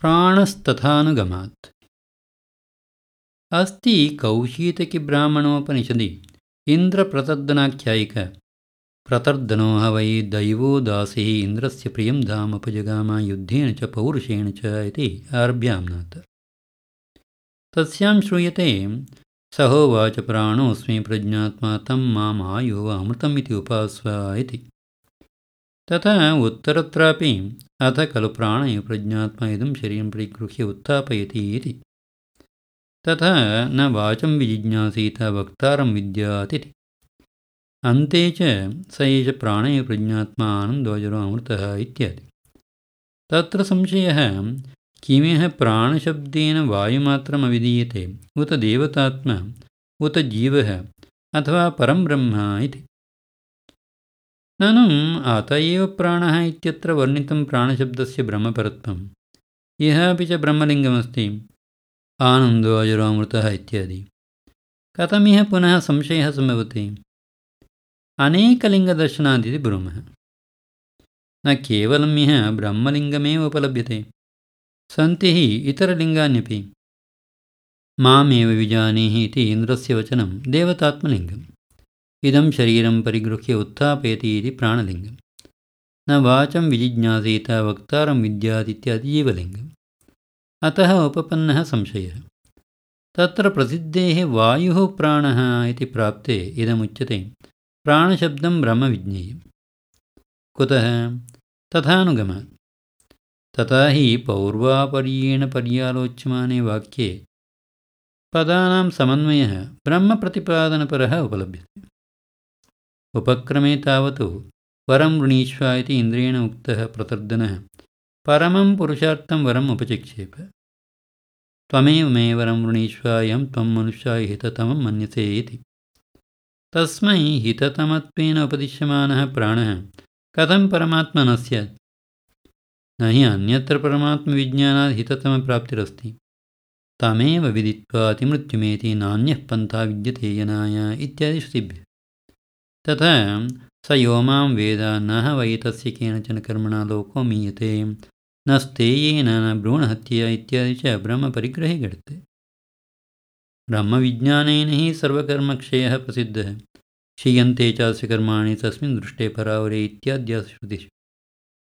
प्राणस्तथानुगमात्। अस्ति कौशीतकिब्राह्मणोपनिषदि इन्द्रप्रतर्दनाख्यायिक। प्रतर्दनो ह वै दैवो दासी इन्द्रस्य प्रियं धामपजगाम युद्धेन च पौरुषेण च इति आरभ्याम्नात्। तस्यां श्रूयते सहोवाच प्राणोऽस्मि प्रज्ञात्मा तं माम् अमृतम् इति उपास्व इति तथा उत्तरत्रापि अथ खलु प्राण प्रज्ञात्मा इदं शरीरं परिगृह्य उत्थापयति इति। तथा न वाचं विजिज्ञासीत वक्तारं विद्यात् अन्ते च स एष प्राण एव प्रज्ञात्मा आनन्दोजरो अमृतः इत्यादि। तत्र संशयः किमिह प्राणशब्देन वायुमात्रमविधीयते? उत देवतात्मा उत जीवः अथवा परं ब्रह्म इति ननु अत एव प्राणः इत्यत्र वर्णितं प्राणशब्दस्य ब्रह्मपरत्वम् इह अपि च ब्रह्मलिङ्गमस्ति। आनन्दो अजरोमृतः इत्यादि। कथमिह पुनः संशयः सम्भवति अनेकलिङ्गदर्शनादिति ब्रूमः। न केवलम् इह ब्रह्मलिङ्गमेव उपलभ्यते। सन्ति हि इतरलिङ्गान्यपि। मामेव विजानीहि इति इन्द्रस्य वचनं देवतात्मलिङ्गम् इदं शरीरं परिगृह्य उत्थापयति इति प्राणलिङ्गं न वाचं विजिज्ञासीत वक्तारं विद्यादित्यादि जीवलिङ्गम् अतः उपपन्नः संशयः। तत्र प्रसिद्धेः वायुः प्राणः इति प्राप्ते इदमुच्यते प्राणशब्दं ब्रह्मविज्ञेयं कुतः? तथानुगमात् तथा हि पौर्वापर्येण पर्यालोच्यमाने वाक्ये पदानां समन्वयः ब्रह्मप्रतिपादनपरः उपलभ्यते उपक्रमे तावत् वरं वृणीष्व इति इन्द्रेण उक्तः प्रतर्दनः। परमं पुरुषार्थं वरम् उपचिक्षेप। त्वमेव मे वरं वृणीष्व यं त्वं मनुष्याय हिततमं मन्यसे इति। तस्मै हिततमत्वेन उपदिश्यमानः प्राणः। कथं परमात्मा न स्यात्? न हि अन्यत्र परमात्मविज्ञानात् हिततमप्राप्तिरस्ति। तमेव विदित्वा अतिमृत्युमेति नान्यः पन्था विद्यते यनाय इत्यादि श्रुतिभ्यः तथा स यो मां वेद न वै तस्य केनचन कर्मणा लोको मीयते। न स्थेयेन न भ्रूणहत्या इत्यादि च ब्रह्मपरिग्रहे घटते ब्रह्मविज्ञानेन हि सर्वकर्मक्षयः प्रसिद्धः। क्षीयन्ते चास्य कर्माणि तस्मिन् दृष्टे परावरे इत्याद्यासु श्रुतिषु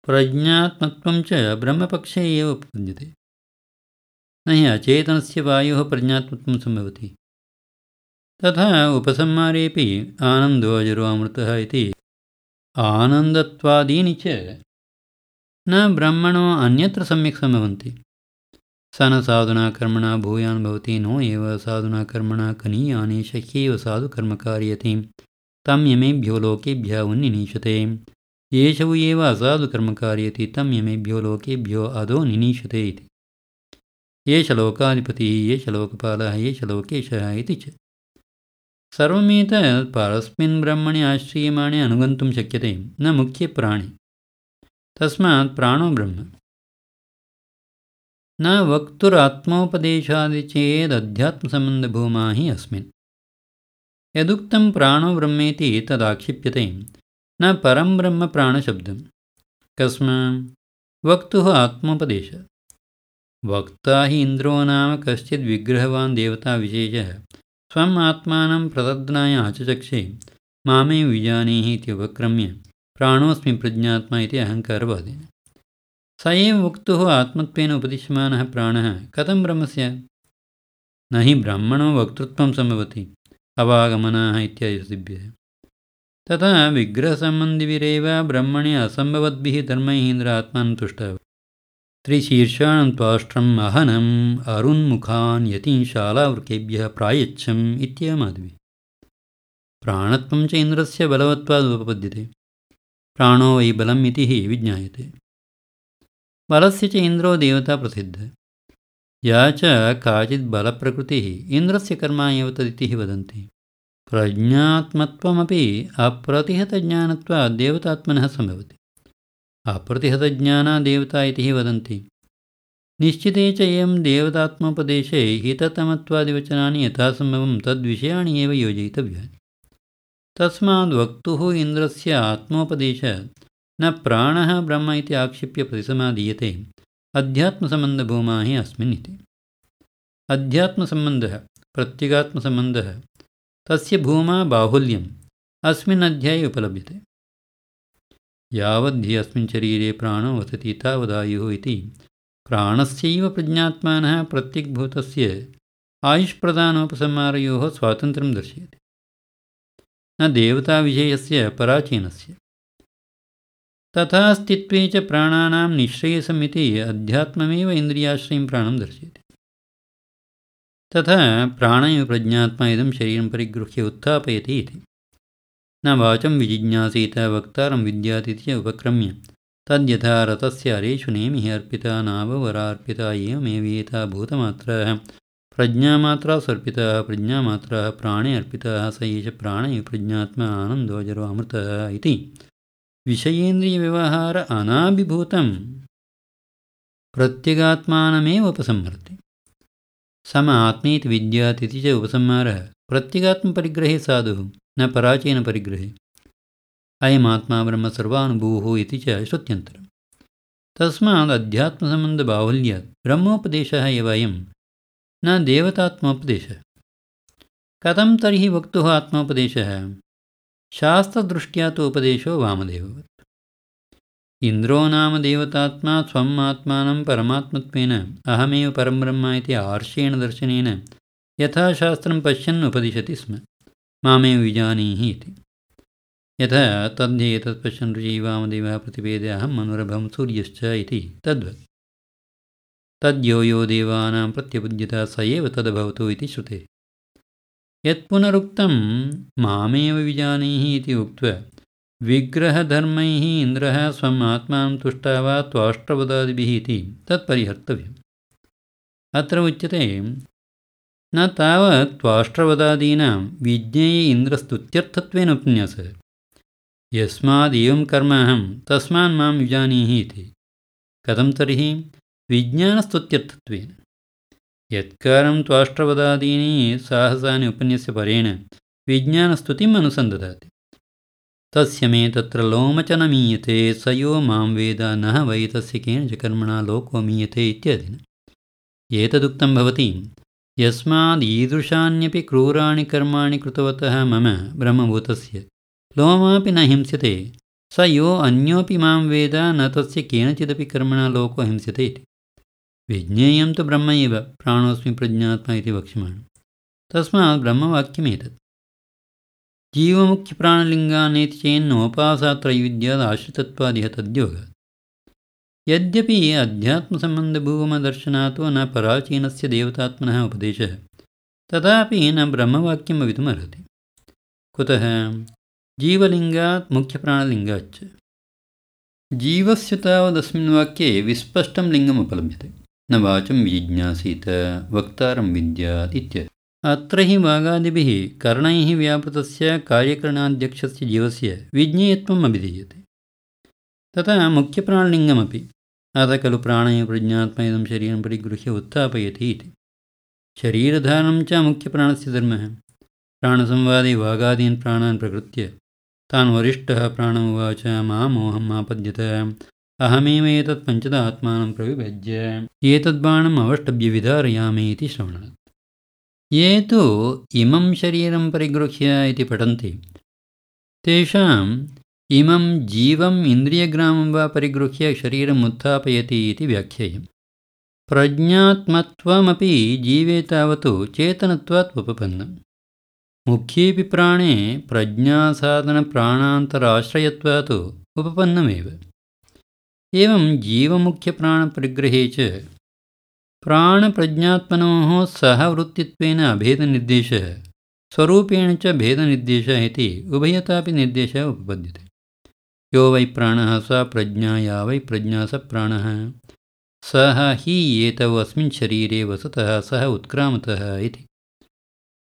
प्रज्ञात्मत्वं च ब्रह्मपक्षे एव उपपद्यते न हि अचेतनस्य वायोः प्रज्ञात्मत्वं सम्भवति तथा उपसंहारेपि आनन्दो अजरो अमृतः इति च न ब्रह्मणो अन्यत्र सम्यक् सम्भवन्ति। स न साधुना कर्मणा भूयान् भवति, नो एव साधुना कर्मणा कनीयानि शह्यैव साधुकर्मकार्यति। तं यमेभ्यो लोकेभ्यः उन्निनीशते। येषु एव असाधुकर्मकार्यति, तं यमेभ्यो लोकेभ्यो अधो निनीशते इति। एष लोकाधिपतिः एष लोकपालः एष लोकेशः इति च। सर्वमेतत् परस्मिन् ब्रह्मणि आश्रीयमाणे अनुगन्तुं शक्यते न मुख्ये प्राणे। तस्मात् प्राणो ब्रह्म। न वक्तुरात्मोपदेशादि चेदध्यात्मसम्बन्धभूमा हि अस्मिन्। यदुक्तं प्राणो ब्रह्मेति तदाक्षिप्यते न परं ब्रह्म प्राणशब्दं कस्मात् वक्तुः आत्मोपदेश। वक्ता हि इन्द्रो नाम कश्चिद् विग्रहवान् देवताविशेषः स्वम् आत्मानं प्रदद्नाय आचचक्षे मामे विजानीहि इति उपक्रम्य प्राणोऽस्मि प्रज्ञात्मा इति अहङ्कारवादेन स एव वक्तुः आत्मत्वेन उपदिश्यमानः प्राणः कथं ब्रह्मस्य? न हि ब्रह्मणो वक्तृत्वं सम्भवति अवागमनाः इत्यादिभ्यः तथा विग्रहसम्बन्धिभिरेव ब्रह्मणि असम्भवद्भिः धर्मैः इन्द्र आत्मानं तुष्टः त्रिशीर्षाणं त्वाष्ट्रम् अहनम् अरुन्मुखान् यतीशालावृकेभ्यः प्रायच्छम् इत्येवमाद्वि प्राणत्वं च इन्द्रस्य बलवत्वादुपपद्यते प्राणो वै बलम् इति हि विज्ञायते। बलस्य च इन्द्रो देवता प्रसिद्धः। या च काचित् बलप्रकृतिः इन्द्रस्य कर्मा एव तदिति वदन्ति। प्रज्ञात्मत्वमपि अप्रतिहतज्ञानत्वात् देवतात्मनः सम्भवति अप्रतिहतज्ञाना देवता इति वदन्ति। निश्चिते च एवं देवतात्मोपदेशे हिततमत्वादिवचनानि यथासम्भवं तद्विषयाणि एव योजयितव्यानि। तस्माद् वक्तुः इन्द्रस्य आत्मोपदेश न प्राणः ब्रह्म इति आक्षिप्य प्रतिसमाधीयते। अध्यात्मसम्बन्धभूमा हि अस्मिन् इति। अध्यात्मसम्बन्धः प्रत्यगात्मसम्बन्धः तस्य भूमा बाहुल्यम् अस्मिन् अध्याये उपलभ्यते यावद्धि अस्मिन् शरीरे प्राणो वसति तावदायुः इति। प्राणस्यैव प्रज्ञात्मानः प्रत्यग्भूतस्य आयुष्प्रदानोपसंहारयोः स्वातन्त्र्यं दर्शयति। न देवताविषयस्य पराचीनस्य। तथा स्थित्वे च प्राणानां निःश्रेयसमिति अध्यात्ममेव इन्द्रियाश्रयं प्राणं दर्शयति। तथा प्राणैव प्रज्ञात्मा इदं शरीरं परिगृह्य उत्थापयति इति न वाचं विजिज्ञासीत वक्तारं विद्यातीति च उपक्रम्य। तद्यथा रथस्य अरेषु नेमिः अर्पिता नाववरार्पिता एवमेवेता भूतमात्राः। प्रज्ञामात्रा सर्पिताः प्रज्ञामात्राः प्राणे अर्पिताः स एष प्राण इव प्रज्ञात्मा आनन्दोजरो अमृतः इति। विषयेन्द्रियव्यवहार अनाभिभूतं प्रत्यगात्मानमेव उपसंहरति। सम आत्मीति विद्यातिथि च उपसंहारः। प्रत्यगात्मपरिग्रहे साधुः न पराचीनपरिग्रहे अयमात्मा ब्रह्म सर्वानुभूः इति च श्रुत्यन्तरम्। तस्मात् अध्यात्मसम्बन्धबाहुल्यात् ब्रह्मोपदेशः एव अयं न देवतात्मोपदेशः। कथं तर्हि वक्तुः आत्मोपदेशः? शास्त्रदृष्ट्या तु उपदेशो वामदेववत्। इन्द्रो नाम देवतात्मा स्वम् आत्मानं परमात्मत्वेन अहमेव परं ब्रह्म इति आर्षेण दर्शनेन यथा शास्त्रं पश्यन् उपदिशति स्म मामेव विजानीहि इति। यथा तद्धेतत् पश्यन् ऋषिवामदेवः प्रतिपेदे अहं मनुरभं सूर्यश्च इति। तद्वत्। तद्यो यो देवानां प्रत्यबुध्यता स एव तद्भवतु इति श्रुते। यत्पुनरुक्तं मामेव विजानीहि इति उक्त्वा विग्रहधर्मैः इन्द्रः स्वम् आत्मानं तुष्टा वा त्वाष्ट्रवदादिभिः इति तत्परिहर्तव्यम्। अत्र उच्यते न तावत् त्वाष्ट्रवदादीनां विज्ञेये इन्द्रस्तुत्यर्थत्वेन उपन्यासः यस्मादेवं कर्म अहं तस्मान् मां विजानीहि इति। कथं तर्हि? विज्ञानस्तुत्यर्थत्वेन। यत्कारं त्वाष्ट्रवदादीनि साहसानि उपन्यस्य परेण विज्ञानस्तुतिम् अनुसन्दधाति तस्य मे तत्र लोमचनमीयते स यो मां वेद न वै तस्य केनच कर्मणा लोको मीयते इत्यादिना। एतदुक्तं भवति यस्मादीदृशान्यपि क्रूराणि कर्माणि कृतवतः मम ब्रह्मभूतस्य। लोमापि न हिंस्यते। स यो अन्योपि मां वेद न तस्य केनचिदपि कर्मणा लोको हिंस्यते इति। विज्ञेयं तु ब्रह्म एव प्राणोऽस्मि प्रज्ञात्मा इति वक्ष्यमाणं तस्मात् ब्रह्मवाक्यमेतत्। जीवमुख्यप्राणलिङ्गानेति चेन्नोपासात्रैविद्यादाश्रितत्वादिह तद्योगात् यद्यपि अध्यात्मसम्बन्धभूमदर्शनातो न पराचीनस्य देवतात्मनः उपदेशः तथापि न ब्रह्मवाक्यं भवितुमर्हति कुतः? जीवलिङ्गात् मुख्यप्राणलिङ्गाच्च। जीवस्य तावदस्मिन् वाक्ये विस्पष्टं लिङ्गम् उपलभ्यते। न वाचं विजिज्ञासीत वक्तारं विद्यात् इत्यादि अत्र हि वागादिभिः कर्णैः व्यापृतस्य कार्यकरणाध्यक्षस्य जीवस्य विज्ञेयत्वम् अभिधीयते तथा मुख्यप्राणलिङ्गमपि। अतः खलु प्राणैः प्रज्ञात्मा इदं शरीरं परिगृह्य उत्थापयति इति। शरीरधारणं च मुख्यप्राणस्य धर्मः। प्राणसंवादे वागादीन् प्राणान् प्रकृत्य। तान् वरिष्ठः प्राणमुवाच मामोहम् आपद्यत। अहमेव एतत् पञ्चद आत्मानं प्रविभज्य एतद्बाणम् अवष्टभ्य विधारयामि इति श्रवणात् ये तु इमं शरीरं परिगृह्य इति पठन्ति। तेषाम् इमं जीवम् इन्द्रियग्रामं वा परिगृह्य शरीरम् उत्थापयति इति व्याख्येयम्। प्रज्ञात्मत्वमपि जीवे तावत् चेतनत्वात् उपपन्नम्। मुख्येऽपि प्राणे प्रज्ञासाधनप्राणान्तराश्रयत्वात् उपपन्नमेव। एवं जीवमुख्यप्राणपरिग्रहे च प्राणप्रज्ञात्मनोः सहवृत्तित्वेन अभेदनिर्देशः स्वरूपेण च भेदनिर्देशः इति उभयतापि निर्देशः उपपद्यते यो वै प्राणः स प्रज्ञा या वै प्रज्ञा स प्राणः। सः हि एतौ अस्मिन् शरीरे वसतः सः उत्क्रामतः इति।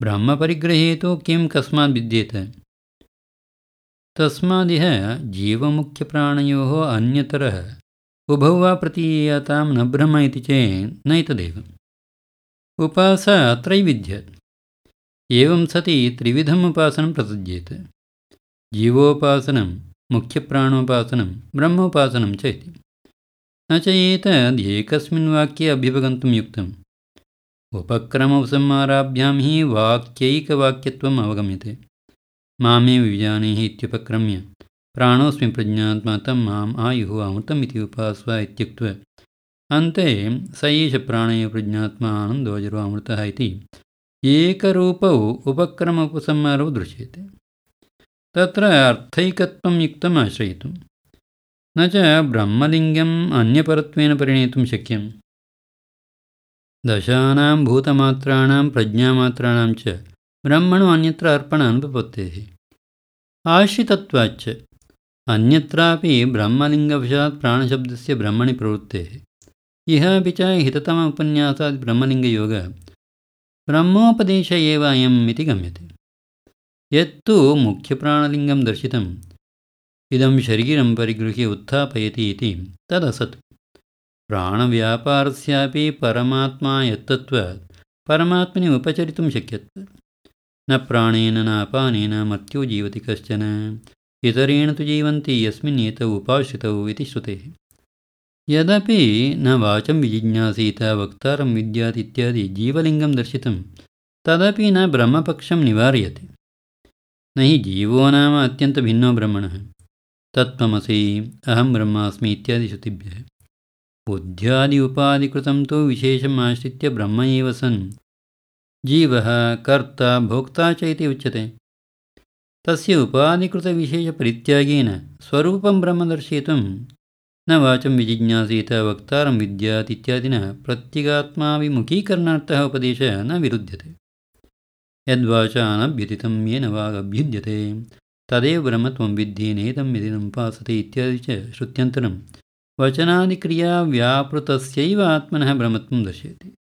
ब्रह्मपरिग्रहे तु किं कस्मात् विद्येत? तस्मादिह जीवमुख्यप्राणयोः अन्यतरः। उभौ वा प्रतीयतां न ब्रह्म इति चेत् नैतदेव। उपास अत्रैविध्यत् एवं सति त्रिविधम् उपासनं प्रसज्येत्। जीवोपासनं मुख्यप्राणोपासनं ब्रह्मोपासनं च इति न च एतदेकस्मिन् वाक्ये अभ्युपगन्तुं युक्तम्। उपक्रमोपसंहाराभ्यां हि वाक्यैकवाक्यत्वम् अवगम्यते। मामेव विजानीहि इत्युपक्रम्य प्राणोऽस्मि प्रज्ञात्मा तं माम् आयुः अमृतम् इति उपास्व इत्युक्त्वा अन्ते स एष प्राण प्रज्ञात्मा आनन्दोजरो अमृतः इति। एकरूपौ उपक्रमोपसंहारौ दृश्यते तत्र अर्थैकत्वं युक्तम् आश्रयितुं। न च ब्रह्मलिङ्गम् अन्यपरत्वेन परिणेतुं शक्यम्। दशानां भूतमात्राणां प्रज्ञामात्राणां च ब्रह्मणो अन्यत्र अर्पण अनुपपत्तेः आश्रितत्वाच्च अन्यत्रापि ब्रह्मलिङ्गवशात् प्राणशब्दस्य ब्रह्मणि प्रवृत्तेः। इह अपि च हिततम उपन्यासात् ब्रह्मलिङ्गयोगः ब्रह्मोपदेश एव अयम् इति गम्यते यत्तु मुख्यप्राणलिङ्गं दर्शितम्। इदं शरीरं परिगृह्य उत्थापयति इति तदसत्। प्राणव्यापारस्यापि परमात्मा यत्तत्वात् परमात्मनि उपचरितुं शक्यते। न प्राणेन न अपानेन मर्त्यो जीवति कश्चन इतरेण तु जीवन्ति यस्मिन् एतौ उपाश्रितौ इति श्रुतेः। यदपि न वाचं विजिज्ञासीत वक्तारं विद्यात् इत्यादि जीवलिङ्गं दर्शितं तदपि न ब्रह्मपक्षं निवारयति न हि जीवो नाम अत्यन्तभिन्नो ब्रह्मणः। तत्त्वमसि अहं ब्रह्मास्मि इत्यादि श्रुतिभ्यः। बुद्ध्यादि उपाधिकृतं तु विशेषम् आश्रित्य ब्रह्म एव सन्। जीवः कर्ता भोक्ता च इति उच्यते। तस्य उपाधिकृतविशेषपरित्यागेन स्वरूपं ब्रह्म दर्शयितुं न वाचं विजिज्ञासीत वक्तारं विद्यात् इत्यादिना प्रत्यगात्माभिमुखीकरणार्थः उपदेशः न विरुध्यते यद्वाचा अनभ्युदितं येन वागभ्युद्यते। तदेव ब्रह्मत्वं विद्धि नेदं यदिनुपासते इत्यादि च श्रुत्यन्तरं। वचनादिक्रियाव्यापृतस्यैव आत्मनः ब्रह्मत्वं दर्शयति।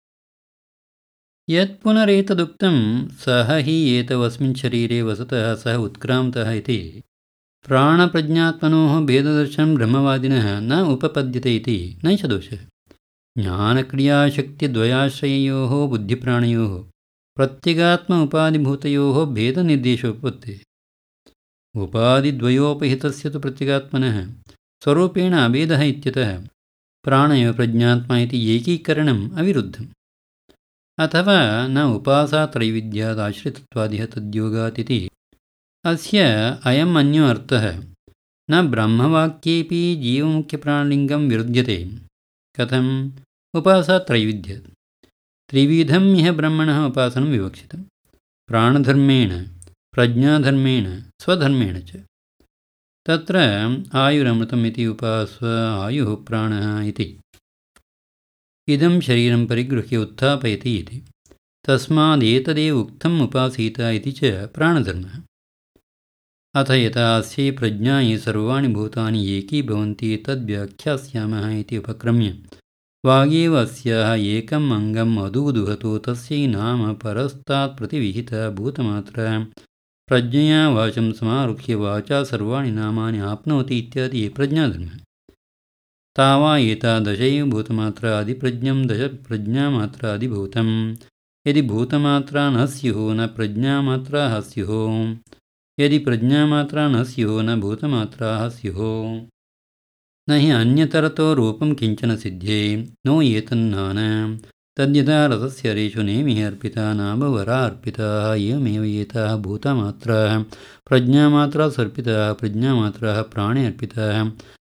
यत् पुनरेतदुक्तं सः हि एतवस्मिन् शरीरे वसतः सः उत्क्रान्तः इति। प्राणप्रज्ञात्मनोः भेददर्शनं ब्रह्मवादिनः न उपपद्यते इति नैष दोषः। ज्ञानक्रियाशक्तिद्वयाश्रययोः बुद्धिप्राणयोः प्रत्यगात्म उपाधिभूतयोः भेदनिर्देशोपत्तिः उपाधिद्वयोपहितस्य तु प्रत्यगात्मनः स्वरूपेण अभेदः इत्यतः प्राणयो प्रज्ञात्मा इति एकीकरणम् अविरुद्धम्। अथवा न उपासात्रैविध्यादाश्रितत्वादिह तद्योगात् इति अस्य अयम् अन्यो अर्थः न ब्रह्मवाक्येपि जीवमुख्यप्राणलिङ्गं विरुध्यते। कथम्? उपासात्रैविध्यात् त्रिविधम् इह ब्रह्मणः उपासनं विवक्षितं प्राणधर्मेण प्रज्ञाधर्मेण स्वधर्मेण च। तत्र आयुरमृतम् इति उपास्व आयुः प्राणः इति। इदं शरीरं परिगृह्य उत्थापयति इति। तस्मादेतदेव उक्तम् उपासीत इति च प्राणधर्मः। अथ यथा अस्यै प्रज्ञायै सर्वाणि भूतानि एकीभवन्ति तद्व्याख्यास्यामः इति उपक्रम्य वागेव अस्याः एकम् अङ्गम् अदूदुहतो तस्यै नाम परस्तात् प्रतिविहितः भूतमात्रः। प्रज्ञया वाचं समारुह्य वाचा सर्वाणि नामानि आप्नोति इत्यादि प्रज्ञाधर्मः तावा एतादशैव भूतमात्रादिप्रज्ञं दशप्रज्ञामात्रादिभूतं यदि भूतमात्रा न स्युः न प्रज्ञामात्राः स्युः यदि प्रज्ञामात्रा न स्युः न भूतमात्राः स्युः न हि अन्यतरतो रूपं किञ्चन सिद्ध्ये नो एतन्नान। तद्यथा रथस्य रेषु नेमिः अर्पिता नामवरा अर्पिताः एवमेव एताः भूतमात्राः प्रज्ञामात्रा सर्पिताः प्रज्ञामात्राः प्राणे अर्पिताः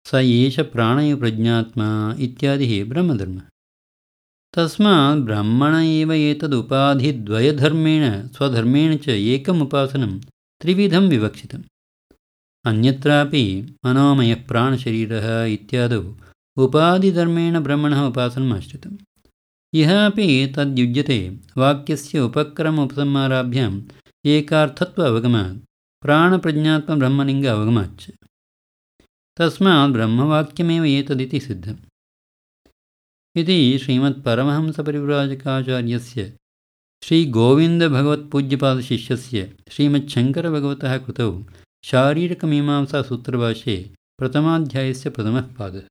स एष प्राणय प्रज्ञात्मा इत्यादिः ब्रह्मधर्मः। तस्मात् ब्रह्मण एव एतदुपाधिद्वयधर्मेण स्वधर्मेण च एकम् उपासनं त्रिविधं विवक्षितम् अन्यत्रापि मनोमयः प्राणशरीरः इत्यादौ उपाधिधर्मेण ब्रह्मणः उपासनम् आश्रितम्। इह अपि तद्युज्यते वाक्यस्य उपक्रमोपसंहाराभ्याम् एकार्थत्व अवगमात् प्राणप्रज्ञात्मब्रह्मलिङ्ग अवगमाच्च। तस्मात् ब्रह्मवाक्यमेव एतदिति सिद्धम्। इति श्रीमत्परमहंसपरिव्राजकाचार्यस्य श्रीगोविन्दभगवत्पूज्यपादशिष्यस्य श्रीमच्छङ्करभगवतः कृतौ शारीरकमीमांसासूत्रभाष्ये प्रथमाध्यायस्य प्रथमः पादः